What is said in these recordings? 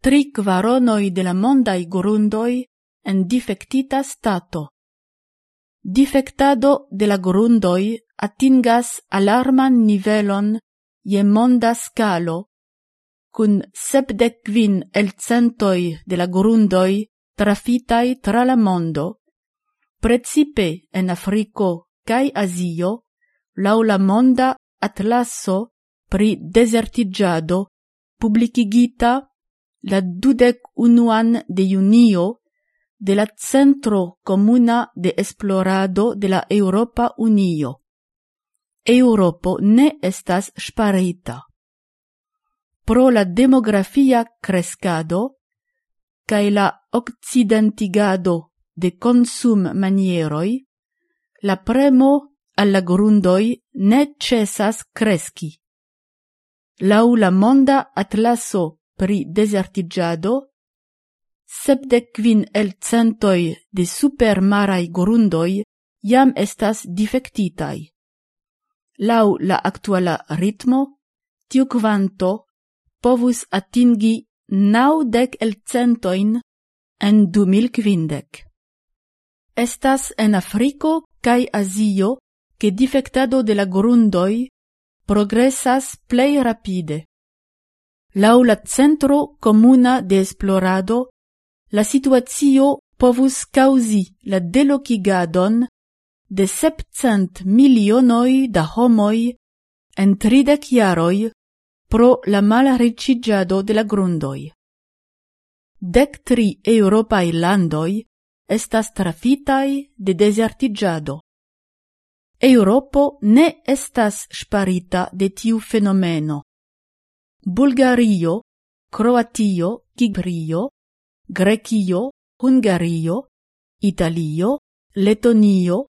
tri quaronoi de la mondai grundoi en defectita stato. Defectado de la grundoi atingas alarman nivelon je monda scalo, cun sepdec quin el centoi de la grundoi trafitai tra la mondo, precipe en Africo cae Asio, lau la monda atlasso pri desertigiado publicigita la dudec unuan de junio de la Centro Comuna de Esplorado de la Europa Unio. Europo ne estas sparita. Pro la demografia crescado cae la occidentigado de consum manieroi, la premo alla grundoi ne cesas cresci. Lau la monda atlaso pri desertigiado, sepdecvin el centoi de supermarai grundoi jam estas defectitai. Lau la actuala ritmo, tiu quanto povus atingi naudec el centoin en du mil quindec. Estas en Africo cae Asio che defectado de la grundoi progressas plei rapide. Lau la Centro comuna de Esplorado, la situazio povus causi la delocigadon de 700 milionoi da homoi en tridek iaroi pro la malriĉiĝado de la grundoi. Dek tri europai landoi estas trafitai de desertigiado. Europo ne estas sparita de tiu fenomeno. Bulgario, Croatio, Ciprio, Grecio, Hungario, Italio, Letonio,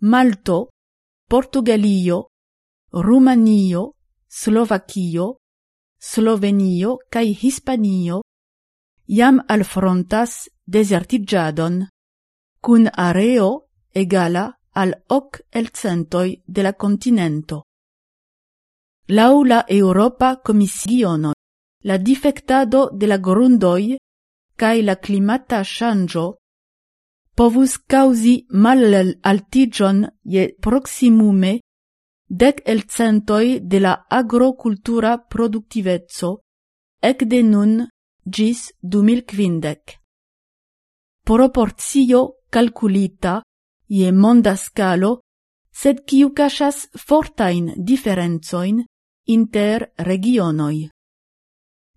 Malto, Portugalio, Rumanio, Slovakio, Slovenio kaj Hispanio jam alfrontas desertiĝadon kun areo egala al ok elcentoj de la kontinento. Laŭ la Europa Commissiono, la defectado de la grundoi cae la climata shangio povus causi mal altigion je proximume dec el centoi de la agrocultura productivezzo ec de nun gis 2050. Proporcio calculita je monda scalo, sed kiu kaŝas fortain differenzoin inter regionoi.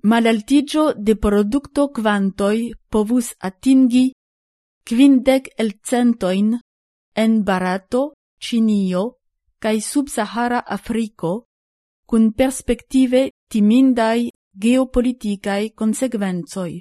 Malaltigio de producto quantoi povus atingi quindec el centoin en Barato, Ĉinio kaj subsahara Africo, cun perspective timindai geopoliticae consequenzoi.